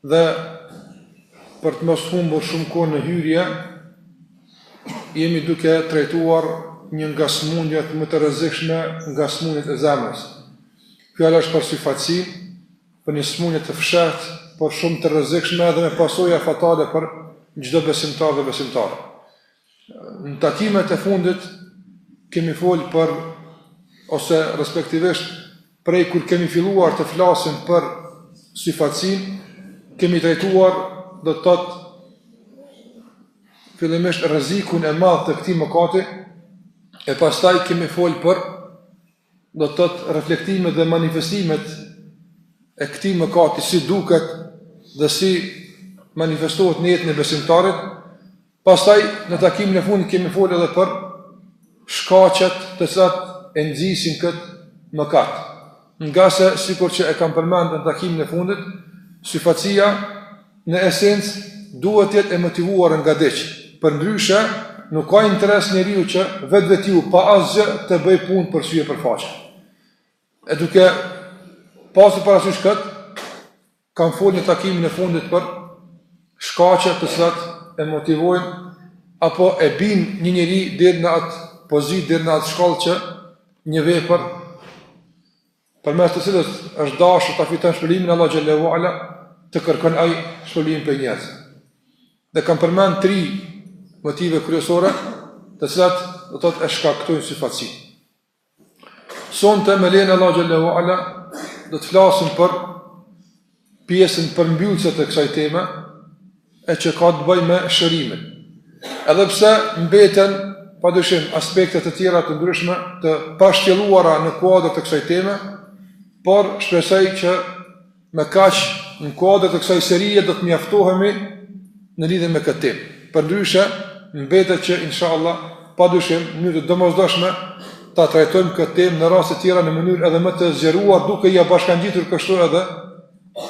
Dhe për të mos humbur shumë kohë në hyrje, jemi duke trajtuar një nga sëmundjet më të rrezikshme nga sëmundjet e zemrës. Fjala është për syfaqësi, për një sëmundje të fshehtë, por shumë të rrezikshme edhe me pasoja fatale për çdo besimtar dhe besimtare. Në takimet e fundit kemi fol për, ose respektivisht prej kur kemi filluar të flasim për syfaqësinë, kemi trajtuar do të thotë fillimisht rrezikun e madh të këtij mëkati, e pastaj kemi fol për do të thotë reflektimet dhe manifestimet e këtij mëkati si duket dhe si manifestohet në jetën e besimtarit. Pastaj në takimin e fundit kemi fol edhe për shkaqet të cilat e nxisin këtë mëkat. Ngase sikur që e kam përmendur në takimin e fundit, syfaqësia në esencë, duhet të jetë e motivuar nga diç. Përndryshe, nuk ka interes njeriu që vetvetiu pa asgjë të bëjë punë për sy e për faqe. E duke pasur parasysh këtë, kam folur në takimin e fundit për shkaqet të cilat e motivojnë apo e bien një njeri deri në atë pozitë, deri në atë shkallë që një vepër përmes të cilës është dashur ta fiton shpërblimin e Allahut xhelle ue ala të kërkon ai shpërblimin prej njerëzve. Dhe kam përmend tri motive kryesore, të cilat do të thotë e shkaktojnë syfaqësinë. Sonte me lejen e Allahut xhelle ue ala do të flasim për pjesën përmbyllëse të kësaj teme, e që ka të bëjë me shërimin. Edhe pse mbeten padyshim aspekte të tjera të ndryshme të pashtjelluara në kuadër të kësaj teme, por shpresoj që me kaq në kuadër të kësaj serie do të mjaftohemi në lidhje me këtë temë. Përndryshe, mbetet që inshallah padyshim në mënyrë të domosdoshme ta trajtojmë këtë temë në raste tjera në mënyrë edhe më të zgjeruar duke ia bashkangjitur kështu edhe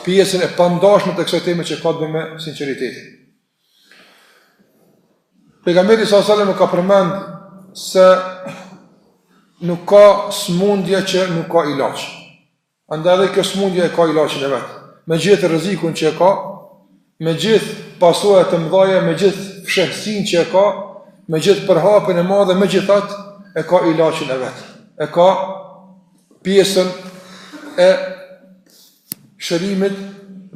pjesën e pandashme të kësaj teme që ka të bëjë me sinqeritetin. Pejgamberi alejhi selam ka përmend se nuk ka smundje që nuk ka ilaç. Andaj edhe kjo smundje e ka ilaçin e vet. Me gjithë rrezikun që e ka, me gjithë pasojat e mëdhaja, me gjithë fshehësinë që e ka, me gjithë përhapjen e madhe, megjithatë e ka ilaçin e vet. E ka pjesën e shërimit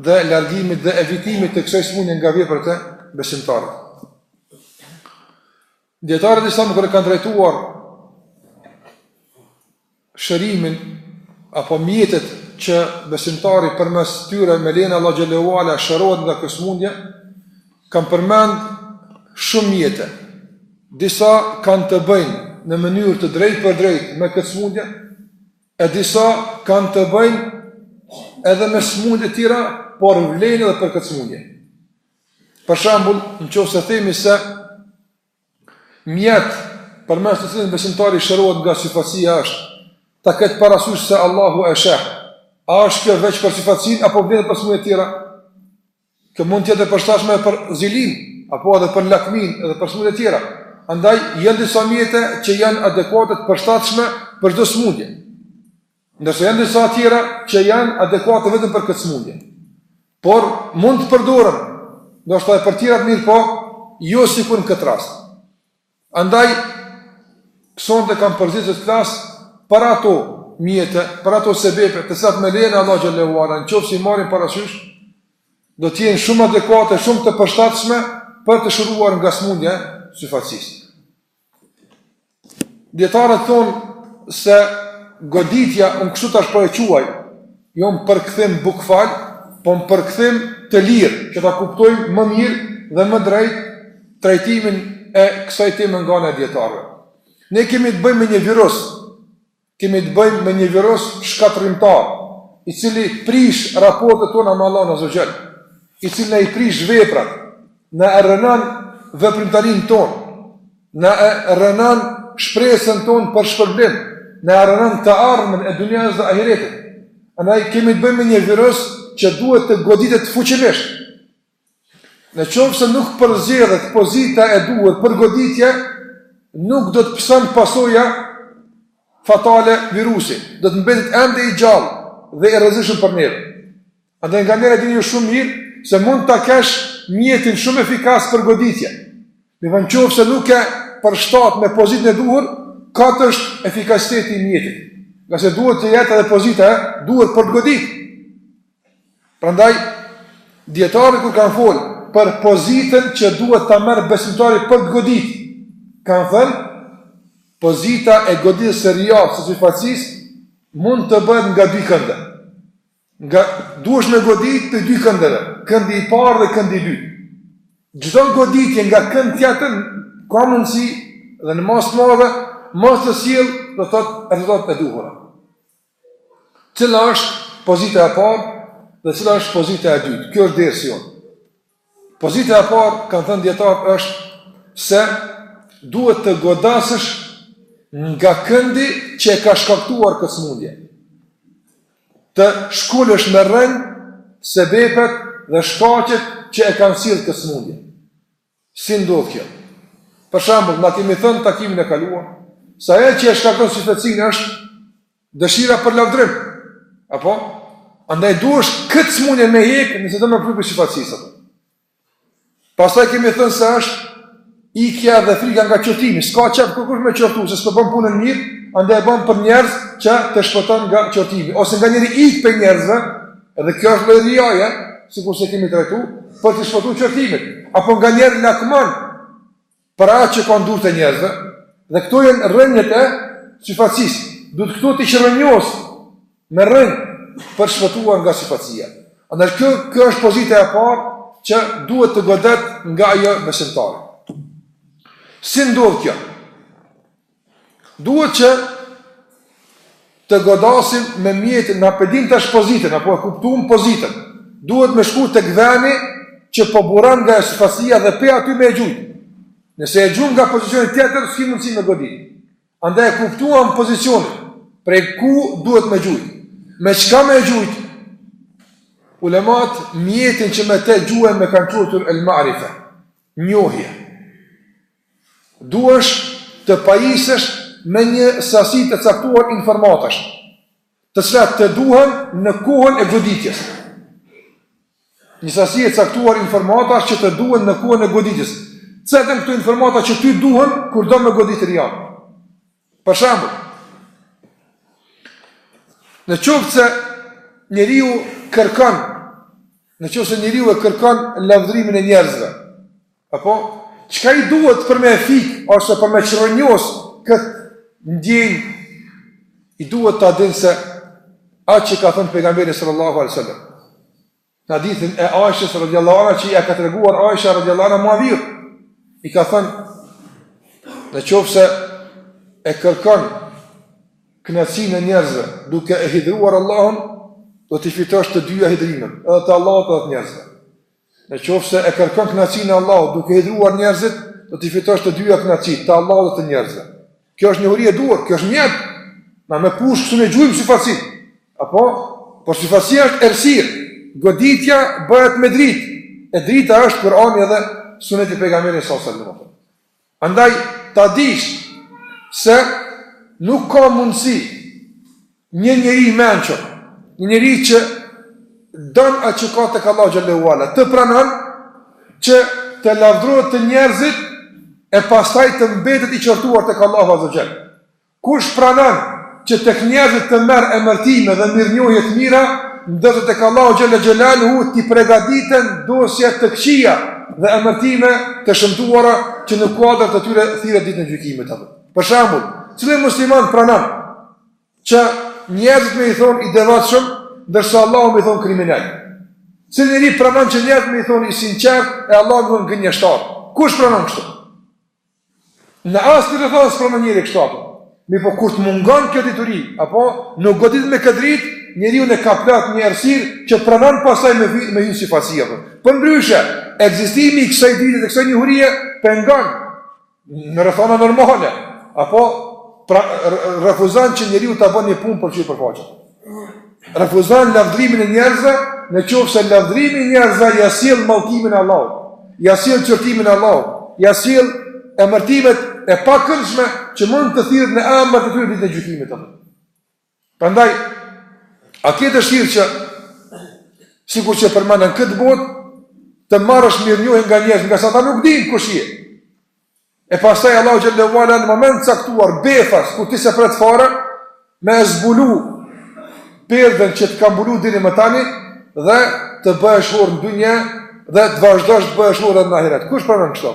dhe largimit dhe evitimit të kësaj smundje nga veprat e besimtarëve. Dijetarët islamë kur e kanë trajtuar shërimin apo mjetet që besimtari përmes tyre me lejen e Allahut xhele ue ala shërohet nga kjo smundje, kanë përmend shumë mjete. Disa kanë të bëjnë në mënyrë të drejtpërdrejt me këtë smundje, e disa kanë të bëjnë edhe me smundje tjera, por vlejnë edhe për këtë smundje. Për shembull, në qoftë se themi se mjet përmes të cilit besimtari shërohet nga syfaqësia është ta ketë parasysh se Allahu e sheh. A është kjo veç për syfaqësinë apo vlen për smundje të tjera? Kjo mund të jetë e përshtatshme për zilinë, apo edhe për lakminë, edhe për smundje të tjera. Andaj janë disa mjete që janë adekuate të përshtatshme për çdo smundje. Ndërsa janë disa tjera që janë adekuate vetëm për këtë smundje. Por mund të përdoren, ndoshta edhe për tjerat, mirëpo jo sikur në këtë rast. Andaj sonte kam përzgjedh të flas për ato mjete, për ato sebepe, të cilat me lejen e Allahut xhele ue ala, në qoftë se i marrin parasysh, do të jenë shumë adekuate, shumë të përshtatshme për të shëruar nga smundja e syfaqësisë. Dijetarët thonë se goditja, unë kështu tash po e quaj, jo në përkthim bukfal, po në përkthim të lirë, që ta kuptojmë më mirë dhe më drejt trajtimin e kësaj teme nga ana e dijetarëve. Ne kemi të bëjmë me një virus, Kemi të bëjmë me një virus shkatërrimtar, i cili prish raportet tona me Allahun azze ue xhel, i cili na i prish veprat, na e rrënon veprimtarinë tonë, na e rrënon shpresën tonë për shpërblim, na e rrënon të ardhmen e dynjasë dhe ahiretit. Andaj kemi të bëjmë me një virus që duhet të goditet fuqimisht. Në qoftë se nuk përzgjidhet pozita e duhur për goditje, nuk do të pëson pasoja fatale virusi, do të mbetet ende i gjallë dhe i rrezikshëm për njerëz. Andaj nganjëherë e dini ju shumë mirë, se mund ta kesh mjetin shumë efikas për goditje. Mirëpo në qoftë se nuk e përshtat me pozitën e duhur, kot është efikasiteti i mjetit. Ngase duhet të jetë edhe pozita e duhur për godit. Prandaj dijetarët kur kanë fol për pozitën që duhet ta merr besimtari për të godit, kanë thënë pozita e goditjes së rijasë, syfaqësisë mund të bëhet nga dy kënde. Nga duhesh me godit prej dy këndeve, këndi i parë dhe këndi i dytë. Çdo goditje nga kënd tjetër ka mundësi dhe në masë të madhe mos të sjell do të thotë rezultatet e duhura. Cila është pozita e parë dhe cila është pozita e dytë? Kjo është dersi jonë. Pozita e parë, kanë thënë dijetarët, është se duhet të godasësh nga këndi që e ka shkaktuar këtë smundje. Të shkulësh me rrënjë sebepet dhe shkaqet që e kanë sjellë këtë smundje. Si ndodh kjo? Për shembull, na kemi thënë takimin e kaluar se ajo që e shkakton syfaqësinë është dëshira për lavdrim. Apo andaj duhesh këtë smundje me hek nëse do më frypë syfaqësisë. Pastaj kemi thënë se është ikja dhe frika nga qortimi, s'ka qef kërkush me qortu, se s'po bën punën mirë, andaj e bën për njerëz që të shpëton nga qortimi, ose nganjëherë ik prej njerëzve, Edhe kjo është lloj rijaje, sikurse e kemi trajtu, për t'i shpëtu qortimit, apo nganjëherë lakmon për atë që ka në duart e njerëzve, dhe këto janë rrënjët e syfaqësisë, duhet këto t'i çrrënjos me rrënjë për të shpëtuar nga syfaqësia. Andaj kjo, kjo është pozita e parë që duhet të godet nga ajo besimtari. Si ndodhë kjo? Duhet që të godasim me mjetin, na po e dim tash pozitën, apo e kuptuam pozitën. Duhet me shku te këndi që po buron nga syfaqësia dhe pe aty me gjujt. Nëse e gjun nga pozicioni tjetër, s'ki mundësi me godit. Andaj e kuptuam pozicionin, prej ku duhet me gjujt. Me çka me gjujt? Ulemat mjetin që me te gjuhet e kanë quajtur el marife, njohje. Duhesh të pajisësh me një sasi të caktuar informatash, të cilat të duhen në kohën e goditjes. Një sasi e caktuar informatash që të duhen në kohën e goditjes. Cilat janë këto informata që ty duhen kur do me godit rijanë. Për shembull, në qoftë se njeriu kërkon, në qoftë se njeriu e kërkon lavdërimin e njerëzve, apo çka i duhet për me fik ose për me çrrënjos kët ndjenjë i duhet ta dinë se atë që ka thënë pejgamberi sallallahu alaihi wasallam. Në hadithin e Aishës radhiyallahu anha që ia ka treguar Aisha radhiyallahu anha Muaviut, i ka thënë në qoftë se e kërkon kënaqësinë e njerëzve duke e hidhëruar Allahun, do t'i fitosh të dyja hidhërimet, edhe të Allahut edhe të njerëzve. Në qoftë se e kërkon kënaqësinë e Allahut duke hidhëruar njerëzit, do t'i fitosh të dyja kënaqësitë, të Allahut dhe të njerëzve. Kjo është njohuri e duhur, kjo është mjet. Na me pushkë s'un e gjujmë syfaqësinë. Apo, por syfaqësia është errësirë. Goditja bëhet me dritë. E drita është Kurani dhe Suneti i Pejgamberit sallallahu alajhi wasallam. Andaj ta dish se nuk ka mundësi Një njeri i mençur, një njeri që don atë që ka tek Allahu xhelle ue ala, të pranon që të lavdërohet te njerëzit e pastaj të mbetet i qortuar tek Allahu azze ue xhel. Kush pranon që tek njerëzit të merr emërtime dhe mirënjohje të mira, ndërsa tek Allahu xhelle xhelaluhu t'i përgatiten dosje të këqija dhe emërtime të shëmtuara që në kuadër të tyre thirret ditën e gjykimit apo. Për shembull, cili musliman pranon që njerëzit me i thonë i devotshëm, ndërsa Allah me i thonë kriminal. Cili njeri pranon që njerëzit me i thonë i sinqertë, e Allah me i thonë gënjështar. Kush pranon kështu? Në asnjë rrethanë s'e pranon njeri kështu apo. Mirëpo kur të mungon kjo dituri, apo nuk goditet me këtë dritë, njeriun e kaplon një errësirë që pranon pastaj me vit me si pasiv. Përndryshe, ekzistimi i kësaj drite dhe kësaj njohurie pengon Në rrethana normale, apo pra, refuzon që njeriu ta bënë një punë për sipërfaqe. Refuzon lavdrimin e njerëzve, në qoftë se lavdrimi i njerëzve ia sjell mallkimin e Allahut, ia sjell qortimin e Allahut, ia sjell emërtimet e pakëndshme që mund të thirret në emër të tyre ditën e gjykimit apo. Prandaj, a ke dëshirë që, sikur që përmendëm në këtë botë, të marrësh mirënjohje nga njerëzit, ngase ata nuk dinë kush je. E pastaj Allahu xhelle ue ala në moment të caktuar befas kur ti s'e pret fare me e zbulu perdën që të ka mbulu deri më tani dhe të bëhesh hor në dynjë dhe të vazhdosh të bëhesh hor në ahiret. Kush pranon kështu?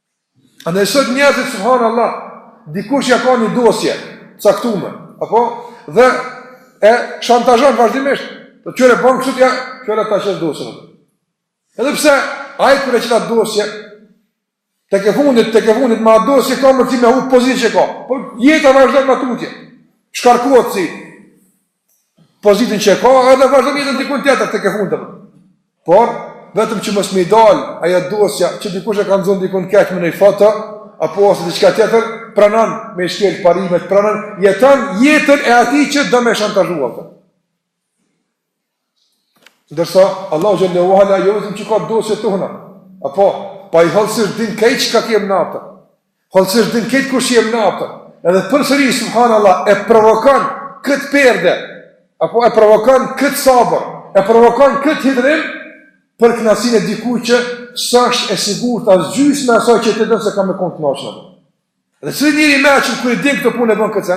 Andaj sot njerëzit subhanallah dikush ia ka një dosje t'caktume, apo dhe e shantazhon vazhdimisht. Po çore bën kështu ja, çore ta qes dosjen. Edhe pse ai kur e qet atë dosje, tek e fundit, tek e fundit, me dosje ka me e hup pozitën që ka. Po jeta vazhdon më tutje. Shkarkohet si. pozitën që e ka edhe vazhdon jetën diku tjetër tek e fundit. Por vetëm që mos me i dal ajo dosja që dikush e ka zon diku në keq me një foto apo ose diçka tjetër, pranon me i shkel parimet, pranon jeton jetën e atij që do me shantazhuar. Ndërsa Allahu xhelle ue ala jo vetëm që ka dosjet tona, apo po ai hollësisht din krejt çka kem na apo. Hollësisht din krejt kush jem na apo. Edhe përsëri subhanallah e provokon këtë perde. Apo e provokon këtë sabër, e provokon këtë hidhërim për kënaqësinë e dikujt që s'është e sigurt as gjysmë asaj që ti do se ka me kon të Dhe cili njeri i mençur kur i din këto punë e bën këtë.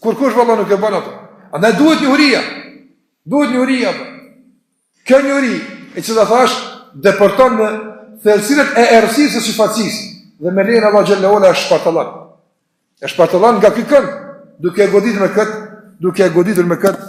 Kurkush valla nuk e bën atë. Andaj duhet njohuria. Duhet njohuria. Kjo njohuri e cila thash depërton në thellësirat e errësisë së syfaqësisë dhe me lejen e Allahut xhel-le ve ala e shpartallon. E shpartallon nga ky kënd, duke e goditur me këtë, duke e goditur me këtë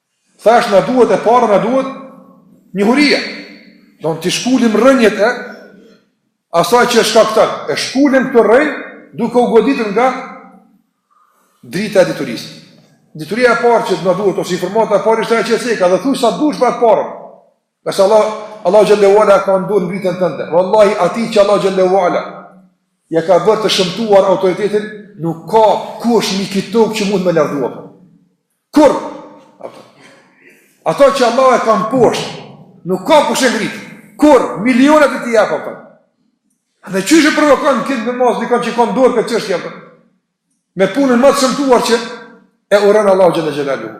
Thash na duhet e para na duhet njohuria. Don t'i shkulim rrënjët e asaj që shkakton. E shkulim këtë rrënjë duke u goditur nga drita e diturisë. Dituria e parë që na duhet ose informata e parë është ajo që e ceka dhe thuaj sa dush pa parë. Pas Allah Allahu xhel-le ve ala ka n'dorë ngritjen tënde. Vallahi atij që Allahu xhel-le ve ala ia ka bërë të shëmtuar autoritetin, nuk ka kush në këtë tokë që mundet me lavdërua. Kurrë, atë që Allahu e ka poshtë, nuk ka kush e ngrit. Kurrë, miliona t'i jep ato. Dhe qysh e provokon këtë me mos dikon që ka n'dorë këtë çështje apo. Me punën më të shëmtuar që e urren Allahu xhel-le xhelaluhu.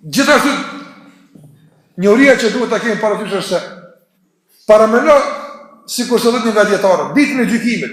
Gjithashtu njohuria që duhet ta kemi parasysh është se paramendo sikurse thotë një nga dijetarët, ditën e gjykimit.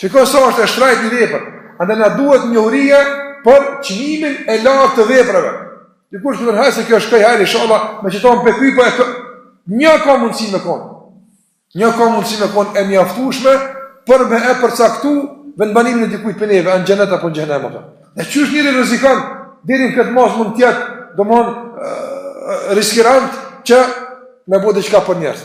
Shiko sa është e shtrajtë një vepër, andaj na duhet njohuria për çmimin e lartë të veprave. Dikush më thënë, se kjo është kaj hajri, ishalla, me që ta më pekuj, po e kë... Një ka mundësi me konë. Një ka mundësi me konë e mjaftushme për me e përcaktu vendbanimin e dikujt prej neve, a në xhenet apo në xhehenem apo. E qysh njeri rrezikon, deri n'këtë masë mund t'jetë, domethënë, riskirant që me bo diqka për njerëz.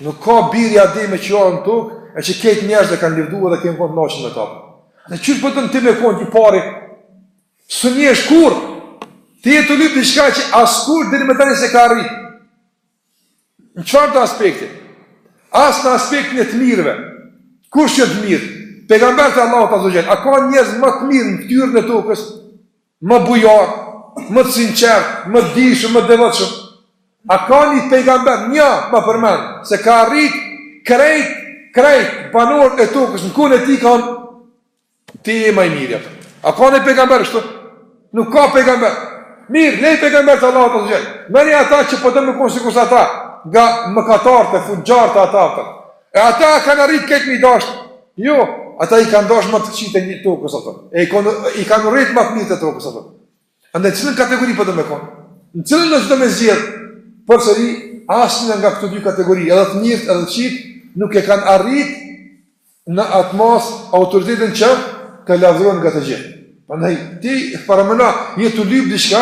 Nuk ka bir i Ademit që janë në tokë, e që krejt njerëzit e kanë lëvduar dhe kanë qenë të kënaqur me ta. Dhe qysh po don ti me kon i pari? Së një është kur ti je tu lyp diçka që askush deri më tani s'e ka arrit. Në çfarëdo aspekti? As në aspektin e të mirëve. Kush qenë të mirët? Pejgamberët e Allahut azze ve xhel. A ka njerëz më të mirë në fytyrën e tokës? Më bujar, më të sinqert, më të dijshëm, më devotshëm. A ka një pejgamber, një, ma përmend, se ka arrit krejt, krejt, banorët e tokës, në kohën e tij kanë, ti je ma i miri, a. A ka një pejgamber, shtu? Nuk ka pejgamber. Mirë, lëri pejgamberët e Allahut azze ve xhel. Merri ata që po do me kon sikurse ata, nga mëkatarët, funjartë ata, ata. E ata kanë arrit krejt me i dashtë. Jo, ata i kanë dash më të këqijtë e një tokës ato. E i kanë i kanë urrejt më të mirët e tokës ato. Andaj në cilën kategori po do me kon? Në cilën po do me u gjet? Përsëri, asnjë nga këto dy kategori, edhe të mirët edhe të këqijtë, nuk e kanë arrit në atë masë autoritetin që të lavdërohen nga të gjithë. Prandaj ti paramendo, je tu lyp diçka,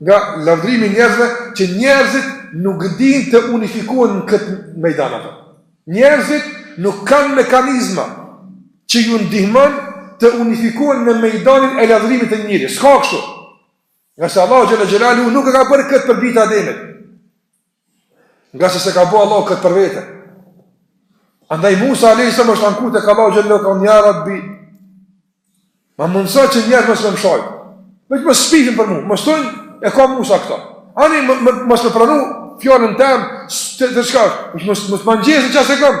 Nga lavdrimi i njerëzve që njerëzit nuk dinë të unifikohen në këtë mejdan apo. Njerëzit nuk kanë mekanizma që ju ndihmon të unifikohen në mejdanin e lavdrimit të njëri. S'ka kështu. Nga se Allahu xhelle xhelaluhu nuk e ka bërë këtë për bijtë e Ademit. Ngase s'e ka bo Allahu këtë për vete. Andaj Musa a.s. është anku tek Allahu xhelle, ka thënë ja Rabbi. Ma mundëso që njerëzit mos me më sha. Veç mos shpifin për mu, mos thojnë e ka Musa këta. Ani me, me, mos pranu fjalën teme, të, të shka, mos ma ngjesin ça s'e kam.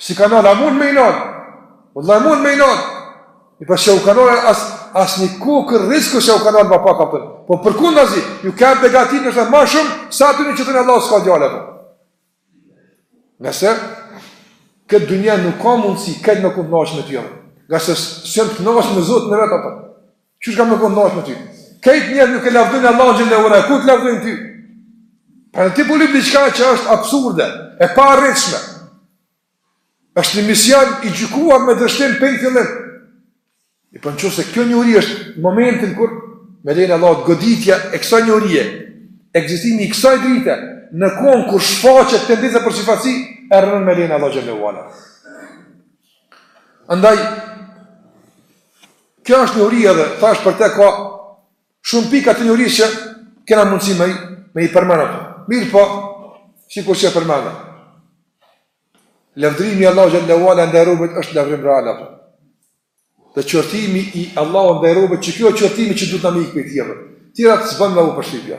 Si ka nalë, a mund me i nalë? Vëllaj, mund me i nalë. I pa që u ka nalë, as, as një kokë risko që u ka nalë ma pak apëtër. Po për kunda zi, ju kërë dhe gati nështë e ma shumë, sa të një që të një Allah s'ka djale për. Nëse, këtë dunja nuk ka mundësi, këtë me kundë nashë me tjërë. Nga se s'jëmë të nashë me zotë në vetë apëtër. Qysh ka me konë t'knaqt me ty? Krejt njerëzit nuk e lavdojnë Allahun xhelle ve ala, ku të lavdojnë ty? Pra ti po lyp diçka që është absurde, e paarritshme. është një mision i gjykuar me dështim prej në fillim. I për po në që se kjo njohuri është momentin kur me lejen e Allahut goditja e kësaj njohurie, ekzistimi i kësaj drite, në kohën kur shfaqet tendenca për syfaqësi, e rrënon me lejen e Allahut xhelle ve ala. Andaj, Kjo është njohuri edhe, thashë për te ka shumë pika të njohurisë që kena mundësi me, me i përmend apo. Mirëpo, sikurse e përmenda. Lavdrimi i Allahut xhelle ve ala ndaj robit është lavdrim real apo. Dhe qortimi i Allahut ndaj robit, qiky qortimi që duhet me ik prej tij. Tjerat s'bon me u përshqipja.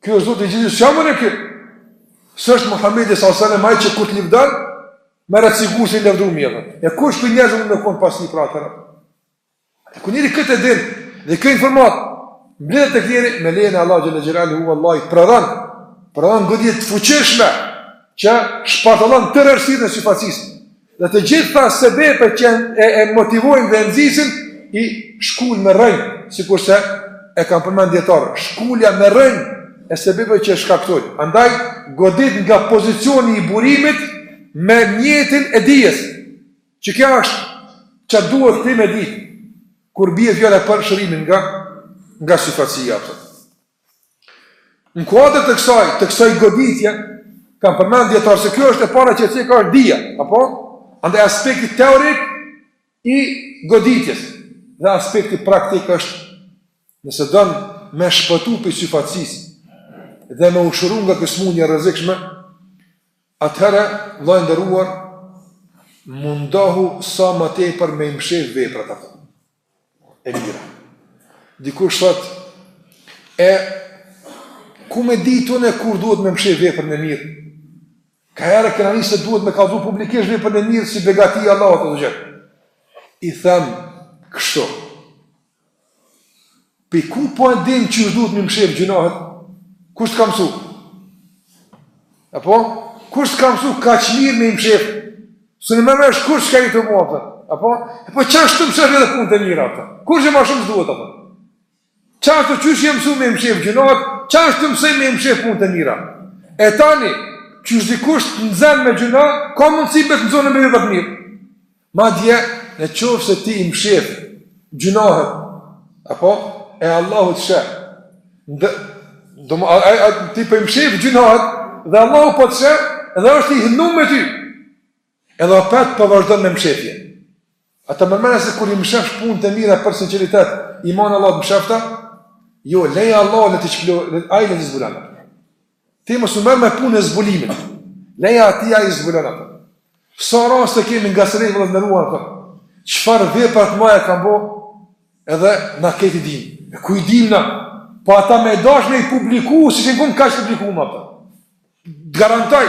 Ky është Zoti i gjithë, çka më ky? S'është Muhamedi sallallahu alajhi wasallam ai që kur të lëvdon, më ra sikur se lëvdon mirë. E kush prej njerëzve mund të kon pas një pratë. E kur njeri këtë e din, dhe kjo informatë mbledhet te njeri me lejen e Allahut xhelle xhelaluhu vallahi prodhon. Prodhon goditje të fuqishme që shpartallon tërësinë e syfaqësisë. Dhe të gjitha ato sebepe që e, e motivojnë dhe nxisin i shkull me rënj, sikurse e kanë përmend dijetarët, shkulja me rrënjë e sebepeve që shkaktojnë. Andaj godit nga pozicioni i burimit me mjetin e dijes. Që kjo është që duhet ti me ditë kur bie fjala për shërimin nga nga syfaqësia. Apo. Në kuadër të kësaj, të kësaj goditje, kanë përmend dijetarët se kjo është e para që ceka është dija, apo? Andaj aspekti teorik i goditjes dhe aspekti praktik është nëse don me shpëtu prej syfaqësisë dhe me u shëru nga kjo smundje e rrezikshme, atëherë, vëlla i nderuar, mundohu sa më tepër me i mshef veprat apo. e mira. Dikush thot, e, ku me ditë unë e kur duhet me mshefë veprën e mirë? Ka herë kena ni se duhet me kallzu publikisht veprën e mirë si begati Allahut të gjithë. I them, kështu. Po ku po e din që duhet m'i mshefë gjynahet? Kush të ka mësu? Apo? Kush të ka mësu kaq mirë me i mshefë? S'un merr vesh kush çka je tu ba, apo? E po? E po qashtu mshefi edhe punët e mira, apo? Kurgjo ma shumë s'duhet, apo? Qashtu qysh je mësu me i mshefë gjynahet, qashtu mësohu me i mshefë punët e mira. E tani, qysh dikush të nxen me gjynahe, ka mundësi me të nxanë me edhe të mirë? Madje, në qoftë se ti i mshef gjynahet, apo, e Allahu t'sheh, dhe, dhe, a, a, a, ti po i mshef gjynahet, dhe Allahu po të sheh, dhe është i hidhnu me ty, edhe apet po vazhdon me mshefje. A ta merr menja se kur i mshefsh punët e mira për sinqeritet, i man Allahu të mshefta, jo, leja Allahut me t'i çplu, ai t'i zbulon. Ti mos u merr me punën e zbulimit. Leja Atij, ai i zbulon ato. Sa raste kemi nga selefi, vëlla i nderuar atë. Çfarë vepra t'mdhaja kanë bo edhe na krejt i dim. E ku i dim na? Po ata me dashtë me i publiku, s'ishin kanë kaq publike më ato. Garantoj.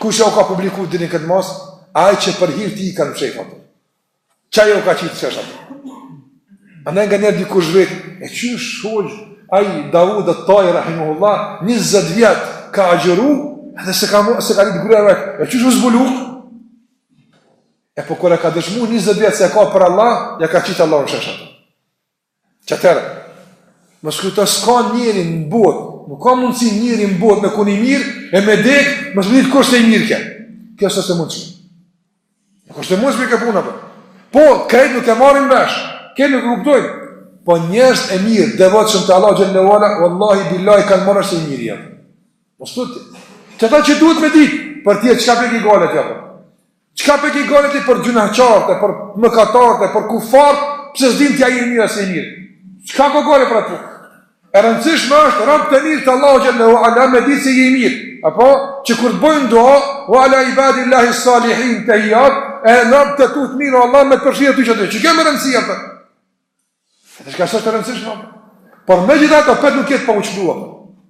Kush ja u ka publiku deri n'këtë masë? Ai që për hir t'tij i kanë fshehur ato. Qaj u ka qitë n'shesh. Andaj nganjëherë dikush vet, e qysh hoxhë, ai Davud et-Tai, rahimehullah, 20 vjet ka agjëru, edhe s'e ka, s'e ka ditë gruja e vet, e qysh u zbulu, e po kur e ka dëshmu 20 vjet se e ka për Allah, ja ka qitë Allahu në shesh. Qëtërë, më shkurt s'ka njeri në botë, nuk ka mundësi njeri në botë me kon i mirë, e me dekë, mos me ditë kush se i mirë ke. Kjo s'është e mundshme. Nuk është e mundshme kjo punë, apo. Po, krejt nuk e marrin vesh, krejt nuk e kuptojnë. Po njerëzit e mirë, devotshmit e Allahut xhel-le ve ala, Wallahi, Billahi, kanë me marrë vesh se i mirë jam. Mos të të. Qata që duhet me ditë, për tjerët, çka pe ki gajle ti. Çka pe ki gajle ti për gjynahqarët, për mëkatarët, për kufarët, pse s'dinë a je i mirë a s'je i mirë? Çka po gajle për ata? E rëndësishme është robët e mirë të Allahut xhel-le ve ala me ditë se je i mirë. Apo, që kur të bojnë dua, ve ala ibadil-lahi salihin, tehijat, e robët e tu të mirë Allah me të përfshirë ty, qeta e kemi rëndësi, apo. Dhe s'ka, s'është e rëndësishme. Por megjithatë opet nuk jet pa u çplu.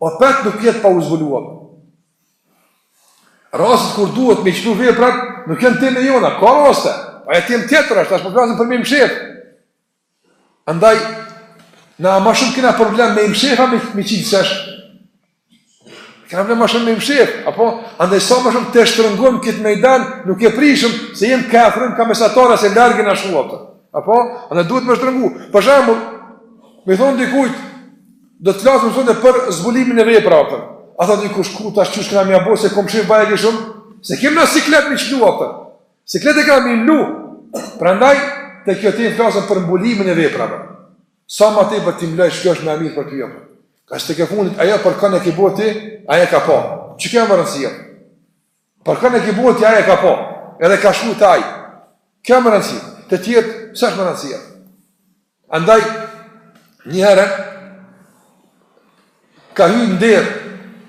Opet nuk jet pa u zbulu. Rastet kur duhet me i çplu veprat, nuk janë tema jonë, ka raste. Ajo temë tjetër është, tash po flasim për me i mshefë. Andaj, na ma shumë kena problem me i mshefë, me, me qitë n'shesh. Kena problem ma shumë me mshef, apo? Andaj sa ma shumë të shtrëngojmë këtë mejdan, nuk e prishim se jenë ka e frëmë ka mesatarja se largë në shua, për. Apo? Andaj duhet me shtrëngu. Për shembull, me thonë dikujt, do të flasim sot për zbulimin e veprave, apo. A thotë një kush ku të ashtë qysh kena me ja bo, se kom shirë bajagi shumë, se kemë në siklet me i çlu, apo. Siklet e ka me i mlu. Prandaj, te kjo të flasim për mbulimin e veprave, apo. Sa ma tepër t'i mlojsh, kjo është ma mirë për ty apo. Kaq, tek e fundit, ajo për kon e ki bo ti, ai e ka pa. Çka me rëndësi? Për kon e ki bo ti, ai e ka pa. Edhe ka shku te ai. Kjo me rëndësi. Të tjerët, s'është me rëndësi? Andaj, një herë, ka hy në derë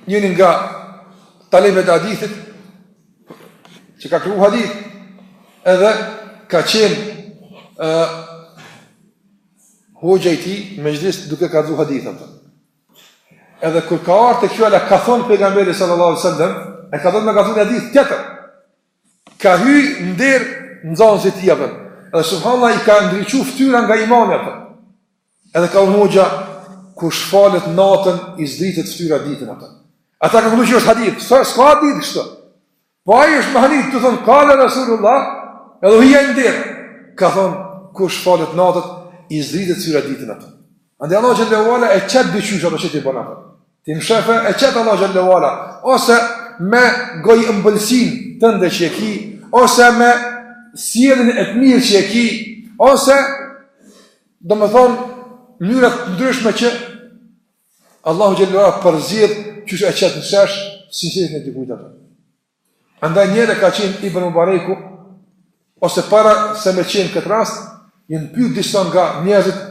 njëri nga talibet e hadithit, që ka shkru hadith, edhe ka qenë uh, Hoxha i tij në mexhlis duke kallzu hadithe thon. Edhe kur ka ardhur tek fjala ka thon pejgamberi sallallahu alaihi wasallam, e ka dhënë me kallzu një hadith tjetër. Ka hy në derë nxënësi i tij apo. Edhe subhanallahu i ka ndriçu fytyra nga imani apo. Edhe ka thon hoxha kush falet natën i zdritet fytyra ditën apo. Ata kanë mendu që është hadith, s'ka hadith kështu. Po ai është me hanit, tu thonë, kale Rasulullah, edhe hin ai në derë. Ka thonë, kush falet natën, i zdritet ftyra ditën atë. Andaj Allahu xhelle ve ala e qet diqysh ato që ti bënë atë. T'i mshefe, e qet Allahu xhelle ve ala. Ose me gojëmbëlsinë tënde që e ki, ose me sjelljen e mirë që e ki, ose, domethënë, mënyra të ndryshme që Allahu xhelle ve ala përzgjedh që e qet në shesh, si si në dikujt ato. Andaj njëherë ka qenë Ibn Mubareku, ose para se me qenë këtë rast, janë pyet disa nga njerëzit,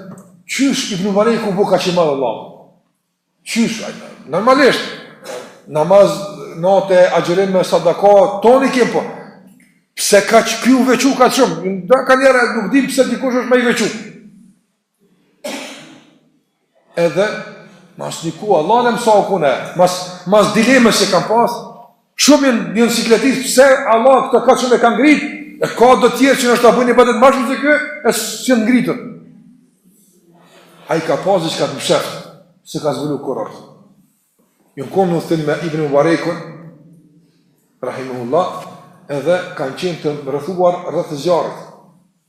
qysh Ibn Mubareku u bo kaq i madh te Allahu. Qysh, normalisht, namaz nate, agjërim, sadaka, tanë i kemi po. Pse kaq ky u veçu kaq shumë, nganjëherë nuk dim pse dikush është ma i veçu. Edhe mas një ku Allah në mësa u kune, mas, mas dilemës që kam pas, shumë jam, jam sikletos, pse Allahu këtë kaq e ka ngrit, e ka do tjerë që ndoshta bëjnë ibadet ma shumë se ky, e s'janë të ngritun. Ai ka pas diçka të mshef, s'e ka zbulu kurrë. Janë konë në udhtim me Ibn Mubarekun, Rahimehullah, edhe kanë qenë të rrethuar rreth zjarrit,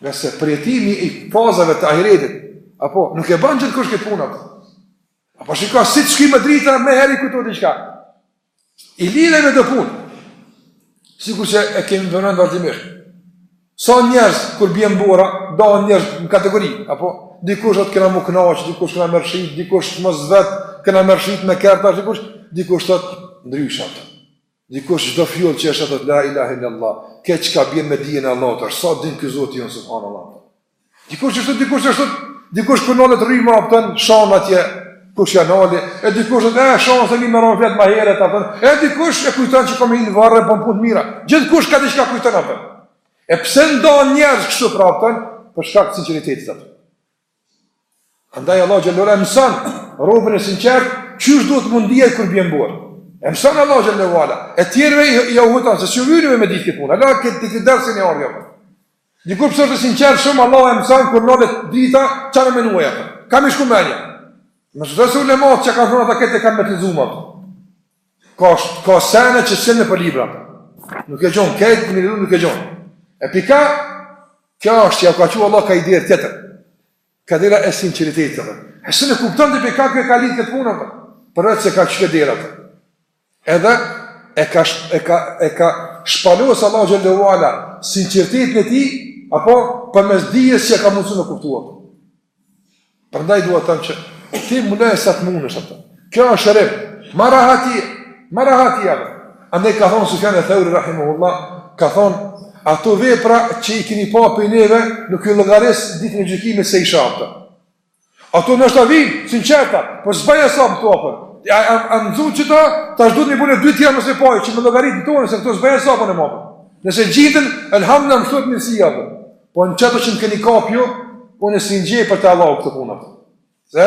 Ngase përjetimi i fazave të ahiretit, apo nuk e ban gjithkush këtë punë. Apo shikoj, si t'shkimet drita, meniheri iu kujtu diçka. I lidh me këto punë. Sikur që e kemi përmend vazhdimisht. Sa njerëz, kur bjen bora, dahen njerëz në kategori, apo dikush thotë kena m'u knaqë, dikush kena me rrëshqit, dikush me vet, kena me rrëshqit me kërta, dikush, dikush thotë ndryshe. Dikush çdo fjollë që është thotë la ilahe illallah, krejt çka bjen me dijen e Allahut, është sa din ky Zoti jonë subhanallahu. Dikush është dikush është dikush kur ndonë të rri më afton shon atje kush janë ali, e dikush është e shon se mi më rron flet më herë ta thon, e dikush e kujton që kam me hi n'varr e bën punë t'mira. Gjithkush ka diçka kujton atë. E pse mendojn njerëz kështu prapë për shkak të sinqeritetit atë. Andaj Allah xhelle ve ala e mëson robin e sinqertë, qysh duhet me mendu kur bjen borë. E mëson Allah xhelle ve ala, e tjerëve i ja uhëtan, se që vynë me ditë këtë punë, Allah këtë të këtë dërësin e ardhja për. Dikur pësër të sinqert shumë, Allah e mëson kur nalet drita, çka me menu apo. Ka me i shku menja. Më së dhe su le matë që ka thonë ata këtë e kam me të zumat. Ka, ka sene që s'jenë nëpër libra. Nuk e gjon, krejt nëpër libra nuk e gjon. E pika, kjo është që ia ka çel Allah ka ni derë tjetër. Ka dera e sinqeritetit të dhe. E sene kupton të pika kjo e ka lidhë këtë punë, për, për vete se ka çel këtë derë. Edhe e ka, e ka, e ka shpalosë Allah xhelle ve ala sinqeritetin e tij, apo përmes dijes që e ka mundësu me kuptu. Prandaj dua të them që ti mundaj sa të mundesh atë. Kjo është shërim. Ma rahati, ma rahati atë. Andaj ka thon Sufjan eth-Theuri rahimahullah, ka thon ato vepra që i keni pa prej neve nuk i llogaris ditën e gjykimit se i shafta. Ato në është avin, sinqerta, për zbaj e sa më të apër. Ja, a, a më dhënë që ta, ta është dhëtë një bune dy tjerë mëse pojë, që më llogarinë tonë, se këto zbaj e sa për në më apër. Nëse gjithën, elhamdë në më shtot njësi apër. Po në qato që m'keni kap ju, unë e si në gjejë për të Allahu këto punë. Se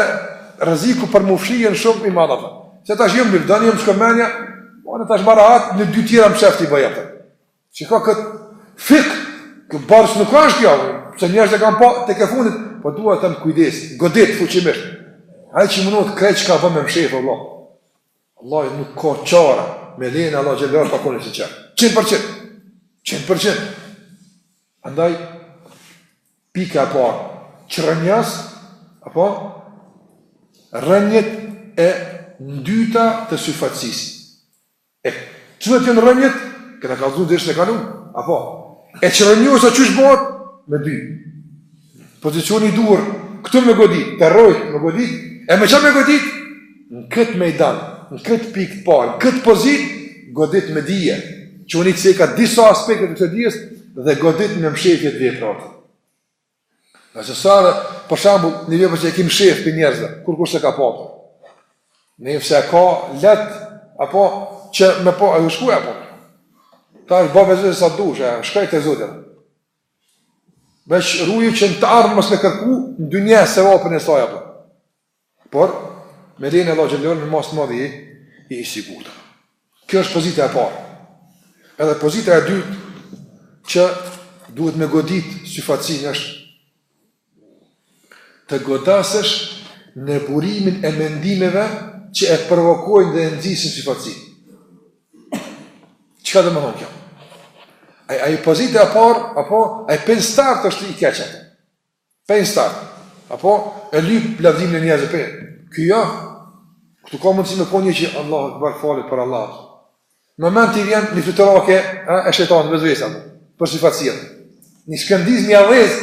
rreziku për m'u fshi jon shumë i madh atëm. Se tash jëmë mirë, dënë jëmë shkëmenja, po ne tash marë atë, në dy tjera mshefti i bëjë atëm. Që ka këtë fikë, këtë barës nuk ka është javë, se njerëz e kanë pa tek e fundit, po duhet me kujdesë, godet, fuqimisht. Ai që munet krejt çka bën me mshefë, Allah. Vallahi nuk ka çare me lejen e Allahut xhelle ve ala pa kon i sinqertë. 100%. 100%. Andaj pika e parë, çrrënjës apo rrënjët e ndyta të syefaqësisë. E çka do t'jon rrënjët, kena kallzu dersin e kalun, apo e çrrënjuesa qysh bëhet me dy. Pozicioni i duhur, këtu me godit, të rojt, me godit, e me që me godit? Në këtë mejdan, në këtë pikë të parë, në këtë pozit, godit me dhije, që unë i të ka disa aspekte të të dhijes, dhe godit me mshetje të dhije pratë. Nëse sërë, për shambull, një vjepër që e kim shef për njerëzve, kur kur se ka patë, në jefë se ka let, apo që me po, e u shkuja po, ta është bëve zëzë sa dushë, e shkaj të zëzë, Veç ruju që në të ardhme mos me kërku në dynja sevapin e saj apo. Por, me lene llojet, llojet në masë të madhe i, i sigurt. Kjo është pozita e parë. Edhe pozita e dytë që duhet me godit syfatsin është Të godasesh në burimin e mendimeve që e provokojnë dhe e nxisin syfaqësinë. Çka do me thonë kjo? Ai ai pozita e parë, apo ai prej në start është i keq. Prej në start. Apo e lyp lavdimin e njerëzve. Ky jo. Këtu ka mundësi me konë që Allahu Akbar falet për Allah. Në moment të vjen një fluturake e shejtanit me vesvesa për syfaqësinë. Një shkëndijë zjarmi e ndez,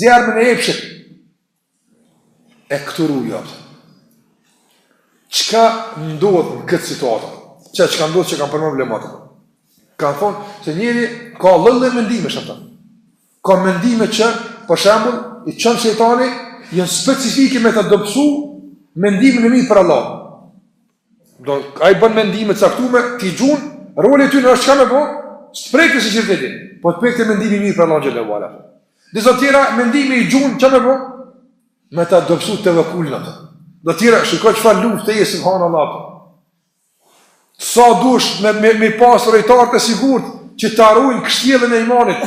zjarmin e epshit. E këtu ruju. Çka ndodh në këtë situatë? Çka çka ndodh që kanë përmend ulemat? Kan thon se njeri ka lloje mendimesh ato. Ka mendime që për shembull i çon shejtani janë specifike me ta dobësu mendimin e mirë për Allah. Do ai bën mendime të caktume, t'i gjun, roli i tyne është çka me bo, s'prekte sinqeritetin. Po të prekte mendimin e mirë për Allahun xhele ue ala. Disa tjera mendime i gjun çka me bo? Me ta dobësu tevekulin atë. Do tjera shiko çfarë lufte subhanallah. Sa duhesh me me, me pas rojtar të sigurt që ta rujnë kështjellën e imanit.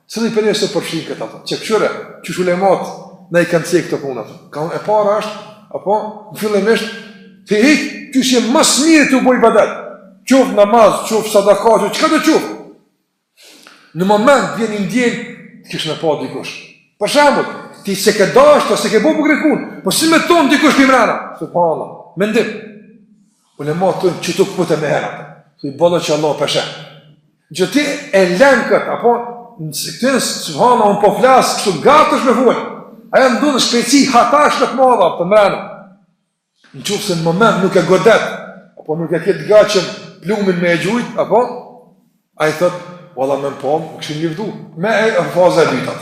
Cili për njerëz të përfshin këta apo? Qe kqyre, qysh ulemat, na i kanë cek këto punat. Ka e para është, apo në fillimisht ti hiq, ti si më së miri të bëj ibadet. Qoftë namaz, qoftë sadaka, qoftë çka do të qoftë. Në moment vjen një ndjen, të kish me më pa dikush. Për shembull, ti se ke dash, po se ke bëu për punë, po si me t'thon dikush ty mrena. Subhanallah. Mendim. Ulemat thonë çu të putë me herë. Ti bolla që Allah pashë. Që ti e lën kët, apo nëse ti subhan un po flas kështu gatë me fol. Ajo ndodh në shpejtësi hatash me të madhe te mbrena. Në qoftë se në moment nuk e godet, apo nuk e ke të gatshëm plumin me e gjujt, apo ai thot, "Valla me më pa, m'kishin lavdu." Me e faza e dytë.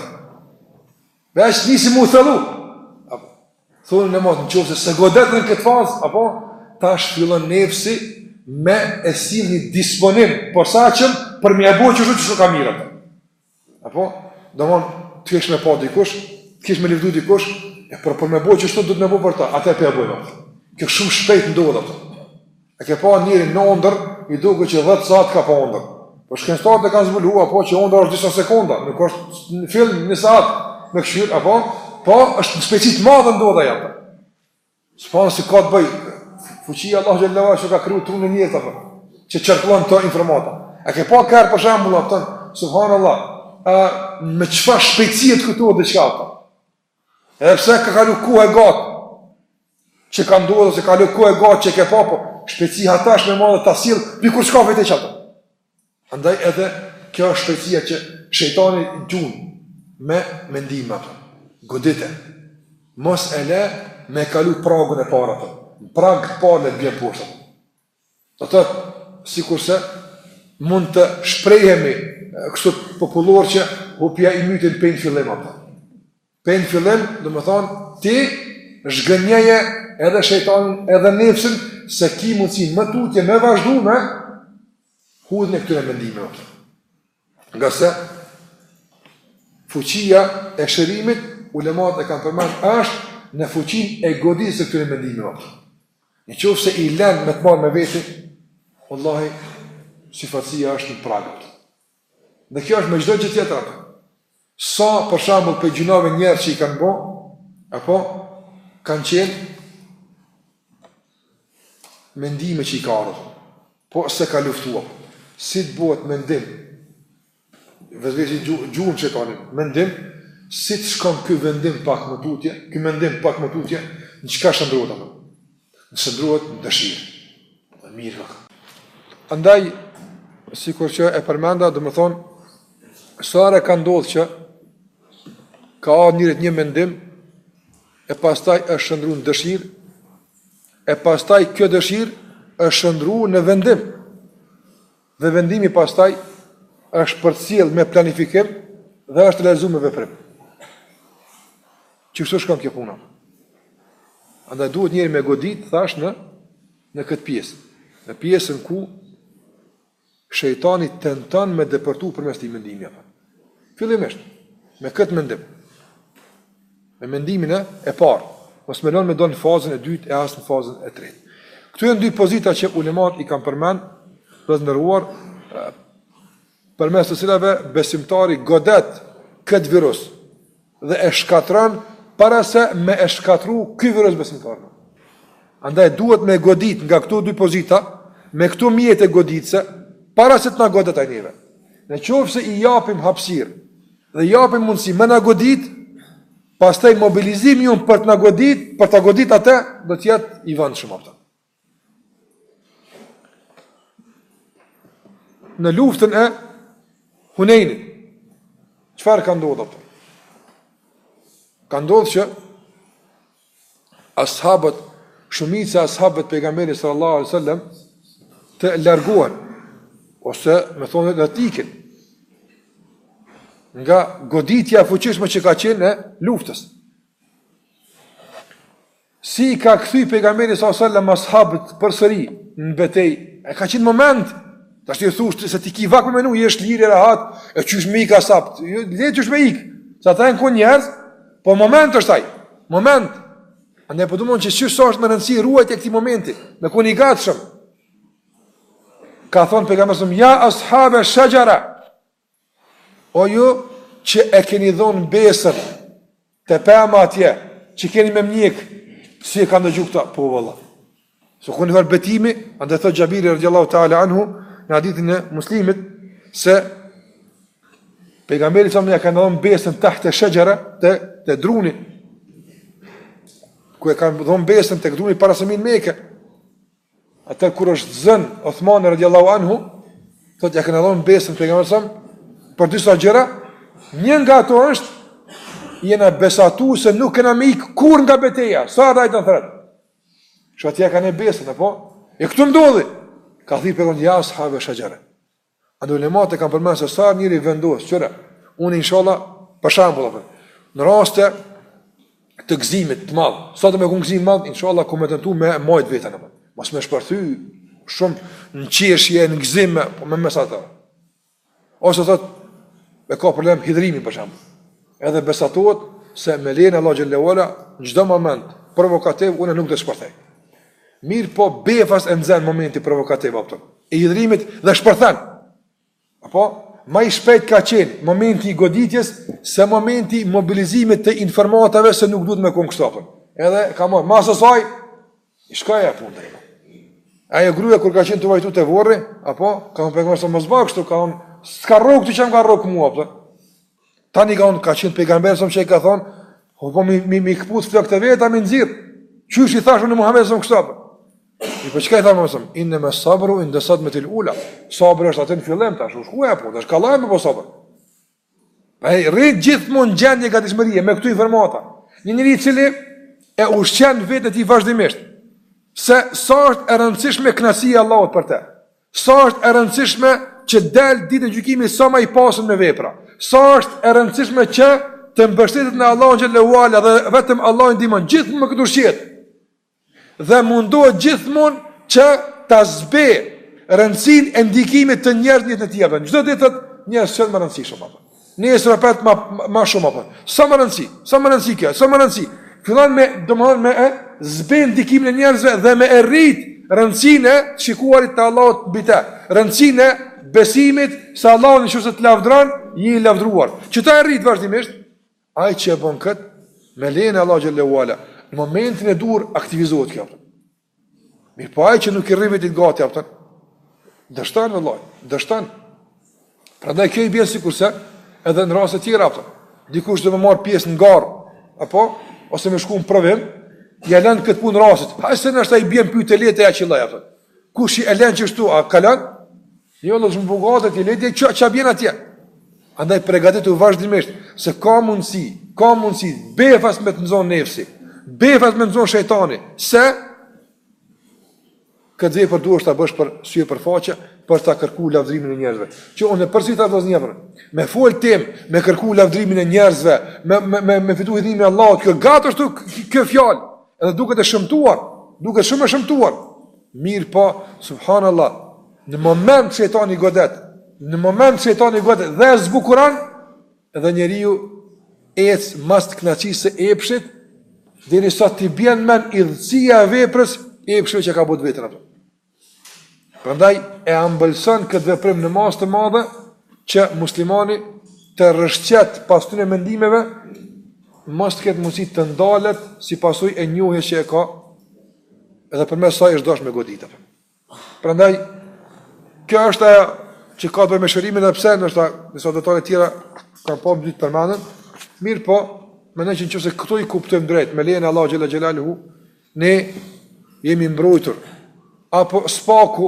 Veç nisi mu thellu. Thonë në mos në qovë se se godet në këtë fazë, apo ta shpillon nefësi me një si një disponim, por sa qëmoti për me e bo që shumë që shumë ka mirë apo. Apo, domethon, të kesh me pa dikush, të kesh me livdu dikush, e për, për me bo që shumë du të me bo për ta, atë e për e bojnë apo. Kjo shumë shpejt ndodh apo. E ka pa njeri në ondër, i duket që 10 saat ka pa ondër. Po shkencëtarët e kanë zbuluar apo që ondra është disa sekonda, nuk është një film një saat me kshyr apo, po është një shpejtësi të madhe ndodha jam. Sepse kjo ka të bëj fuqia Allah xhelle që ka krijuar trurin mirë apo që qarkullon këto informata. A ke pa kurrë për shembull apo subhanallah, a me çfarë shpejtësie të kthehet diçka apo? Edhe pse ka kalu kohë e gjatë, që ka ndodhë, ose ka kalu kohë e gjatë, që ke pa, po, shpejtësia tash me madhe ta sjell, për kur shka vete që apo. Andaj edhe, kjo është shpejtësia që shejtani gjun, me mendime apo. Godite, mos e le me kalu pragun e parë apo. Prag të parë le të bjen poshtë apo. Do të sikurse mund të shprehemi kështu popullor që hupja i mytin prej në fillim apo. Prej në fillim, domethënë ti zhgënjeje edhe shejtanin, edhe nefsin s'e ki mundsi më tutje me vazhdu me hudhjen e këtyre mendimeve. Nga se fuqia e shërimit, ulemat e kanë përmend, është në fuqin e goditjes së këtyre mendimeve. Në qofë se i len me të marrë me veti, vallahi, si fatkeqsia është në prag. Dhe kjo është me çdo gjë tjetër. Sa për shembull prej gjynaheve njerëz që i kanë bë, apo kanë qenë mendime që i ka ardhur, po s'e ka luftuar. Si të bëhet mendim? Vezvesi gjun shejtani, mendim, si të shkon ky mendim pak më tutje, ky mendim pak më tutje, në çka shndrohet apo? Shndërrohet në dëshirë. Dhe mirë ka thënë. Andaj, sikur që e përmenda, domethënë, sa herë ka ndodhë që ka ardh njerit një mendim, e pastaj është shëndru në dëshirë, e pastaj kjo dëshirë është shëndru në vendim. Dhe vendimi pastaj është përcjellë me planifikim dhe është realizuar me veprim. Kështu shkon kjo puna. Andaj duhet njeri me godit thash në në këtë pjesë, në pjesën ku shejtani tenton me depërtu përmes këtij mendimi apo. Fillimisht, me këtë mendim, me mendimin e e parë, mos me lënë me dal në fazën e dytë e as në fazën e tretë. Këto jenë dy pozita që ulemat i kanë përmend, të nderuar, përmes të cilave besimtari godet këtë virus, dhe e shkatërron para se me e shkatru ky virus besimtarin. Andaj duhet me godit nga këto dy pozita, me këto mjete goditëse, para se të na godet ai neve. Në qoftë se i japim hapsir dhe i japim mundësi me na godit, pastaj mobilizimi jonë për të na godit, për të godit atë, do të jetë i vonshëm, a kupton. Në luftën e Hunejnit, çfarë ka ndodhë aty? Ka ndodhë që ashabët, shumica e ashabëve të pejgamberit sallallahu alejhi selam, të largohen, ose me thonë dhe të ikin, nga goditja e fuqishme që ka qenë e luftës. Si i ka kthy pejgamberi sallallahu alejhi selam ashabët përsëri në betejë? E ka qenë moment. Tash ti thush se ti ki vakt me menu, je shlirë rahat, e qysh me ik ashabët. Jo, le qysh me ik. Se ata janë kon njerëz, po moment është ai. Moment. Andaj po domon që sa është me rëndësi ruajtja e këtij momenti, me kon i gatshëm. Ka thon pejgamberi sa ja ashabe shexhera. O ju që e keni dhonë besën te pema atje, që s'keni me ikë, si e kanë dëgju këta, po vëlla. Se u kon nifarë betimi, andaj thot Xhabiri radiallahu ta'ala anhu, në hadithin e Muslimit, se pejgamberit ia kena dhon besën tahte shexhere, te, te druni, ku e kanë dhënë besën tek druni para se me hi n'Mekë. Atëherë kur është zën Uthmani radiallahu anhu, thot ia kena dhënë besën pejgamberit sa për disa gjëra, një nga ato është jena besatu se nuk kena me ikë kurrë nga beteja, sa herë ai të thërret. Që atje e kanë besën, apo? E këtu ndodhi, ka thirrë pejgamberi, ja ashabe shexhere. Andaj ulematë e kanë përmend se sa njeri vendos qëra. Unë inshallah për shembull apo në raste të gëzimit të madh, sado me kon gëzim i madh, inshallah kom me tentu me majt veten apo. Mos me shpërthy shumë në qeshje, në gëzim, po më mesatar. Ose thot me ka problem hidhrimi për shembull. Edhe besatohet se me lejen e Allahut xhele ve ala në çdo moment provokativ unë nuk do të shpërthej. Mirëpo befas e nxen momenti provokativ apo i hidhrimit dhe shpërthen. Apo më i shpejt ka qenë momenti i goditjes se momenti i mobilizimit të informatave se nuk duhet me kon kështu apo. Edhe ka marr mas asaj i shkoi ajo punë. Ajo gruaja kur ka qenë tu vajtu te vorri, apo ka thon pejgamberi mos bëj kështu, ka thon s't'ka rrok ty çka m'ka rrok mua apo. Tani kur, ka qenë pejgamberi a.s. që i ka thonë, o po mi, mi, mi këput flokt e veta me nëzirë. Qysh i thashë unë Muhammedit a.s. kështu apë? E po çka i tha Muhammedi a.s.? Innema sabru inde sadmetil ula. Sabri është aty në fillim, tash u shku apo, tash kollaj me ba sabër. Pra e rrit gjithmonë në gjendje gatishmërie, me këto informata. Një njeri i cili e ushqen veten e tij vazhdimisht, se sa është e rëndësishme knaqsia e Allahut për te. Sa është e rëndësishme që të del ditën e gjykimit sa ma i pasun me vepra. Sa është e rëndësishme që të mbështetet në Allahun xhele ue ala dhe vetëm Allahu i ndihmon gjithmonë me këto ushqehet. Dhe mundohet gjithmonë që ta zbeh rëndësinë e ndikimit të njerëzve në jetën e tij. Çdo ditë thotë njerëzit s'janë më të rëndësishëm apo. Nesër apo më më shumë apo. Sa më rëndësi, sa më rëndësi kjo, sa më rëndësi. Fillon me domthon me e zbeh ndikimin e njerëzve dhe me e rrit rëndësinë e shikuarit të Allahut mbi të. Rëndësinë e besimit se Allahu nëse të lavdron, je i lavdruar. Që ta rrit vazhdimisht. Ai që e bën kët, me lejen e Allahut xhele ue ala, në momentin e duhur aktivizohet kjo. Mirëpo ai që nuk i rri mendja gati, a kupton, dështon vëlla, dështon. Prandaj kjo i bjen sikurse, edhe në raste të tjera, a kupton, dikush do me marrë pjesë në garë, apo, ose me shku në provim, ia len këtë punë rastit, hajt se ndoshta i bjen pyetje e lehtë e kollaj, a kupton. Kush e len qështu, a kalon? Jo Allah, s'u përgatit, e le te çka çka bjen atje. Andaj pregatitu vazhdimisht se ka mundësi, ka mundësi befas me të zon nefsi, befas me të zon shejtani. Se këtë duhesh ta bësh për sy e për faqe, për ta kërkuar lavdërimin e njerëzve. Që në të vërtetë lavdatë e njerëzve. Me fol tim, me kërkuar lavdërimin e njerëzve, me me me, me fitu hidhimin e Allahut, kjo e rëndë është kjo fjalë, edhe duket e shëmtuar, duket shumë e shëmtuar. Mirëpo, subhanallah, në moment shejtani godet, në moment shejtani godet dhe e zbukuron, edhe njeriu ec mas kënaqësisë së epshit, derisa t'i bjen në mend idhtësia e veprës, epsheve që ka bo të veten ato. Prandaj e ambëlson këtë veprim në masë të madhe që muslimani të rrëshqet pas atyne mendimeve, mos të ketë mundësi të ndalet si pasojë e njohjes që e ka Edhe përmes saj është dashur me godit apo. Prandaj kjo është ajo që ka të bëjë me shërimin, edhe pse ndoshta disa detale të tjera kam pa mendt'i përmendun. Mirëpo, në qoftë se këto i kuptojmë drejt me lejen e Allahut xhela xhelaluhu, ne jemi të mbrojtur. Apo së paku,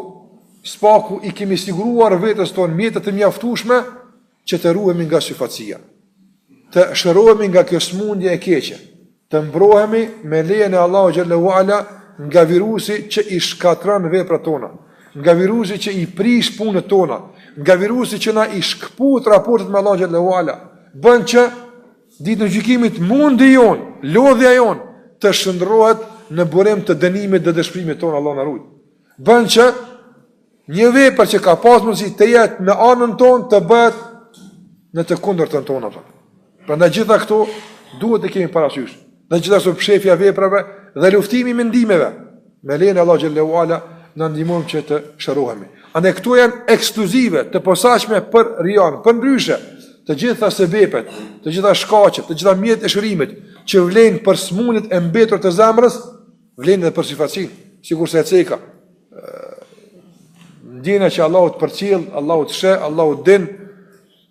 së paku i kemi siguruar vetes tonë mjete të mjaftueshme që të ruhemi nga syfaqësia,, të shërohemi nga kjo smundje e keqe, të mbrohemi me lejen e Allahut xhelle ue ala nga virusi që i shkatërron veprat tona, nga virusi që i prish punët tona, nga virusi që na i shkëput raportet me Allahun xhelle ue ala, bën që ditën e gjykimit mundi jon, lodhja jon të shndrohet në burim të dënimit dhe dëshpërimit tonë Allahu na ruaj. Bën që Një vepër që ka pas mundësi të jetë në anën tonë të bëhet në të kundërtën tonë apo. Prandaj gjitha këto duhet të kemi parasysh. Dhe gjithashtu fshehja e veprave dhe luftimi i mendimeve. Me lejen e Allahut xhelle ue ala na ndihmon që të shërohemi. Andaj këto janë ekskluzive të posaçme për rijan, përndryshe. Të gjitha sebepet, të gjitha shkaqet, të gjitha mjetet e shërimit që vlejnë për smundjet e mbetura të zemrës, vlen edhe për syfaqësinë, sikurse e ceka. Ndjenja që Allahu të përcjell, Allahu të sheh, Allahu të din,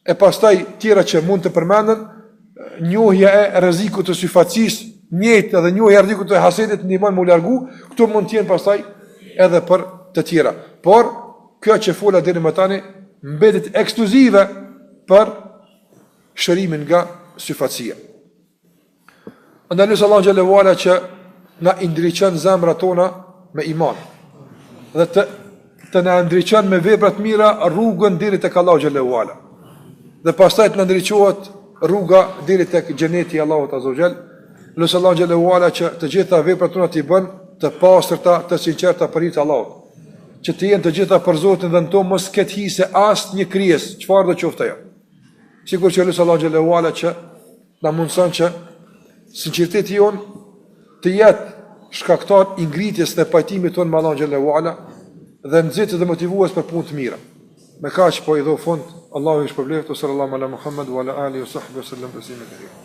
e pastaj tjera që mund të përmenden, njohja e rrezikut të syfaqësisë, njëjtë edhe njohja e rrezikut të hasedit ndihmon me u largu, këto mund të jenë pastaj edhe për të tjera. Por kjo që fola deri më tani mbetet ekskluzive për shërimin nga syfaqësia. Andaj lus Allahun xhelle ue ala që na i ndriçon zemrat tona me iman. Dhe të të na ndriçon me vepra të mira rrugën deri tek Allahu xhelle ue ala. Dhe pastaj të na ndriçohet rruga deri tek xheneti i Allahut azze ue xhel. Lus Allahun xhelle ue ala që të gjitha veprat tona t'i bën të pastërta, të sinqerta për hir të Allahut. Që të jenë të gjitha për Zotin dhe në to mos ketë hise asnjë krijesë, çfarëdo qoftë ajo. Sikur që lus Allahun xhelle ue ala që Na mundëson që sinqeriteti jonë të jetë shkaktar i ngritjes dhe pajtimit tonë me Allahun xhelle ue ala dhe nxitës dhe motivues për punë të mira. Me kaq po i jap fund, Allahu ju shpërbleftë sallallahu ala Muhammed wa ala alihi wa sahbihi wa sallam tasliman.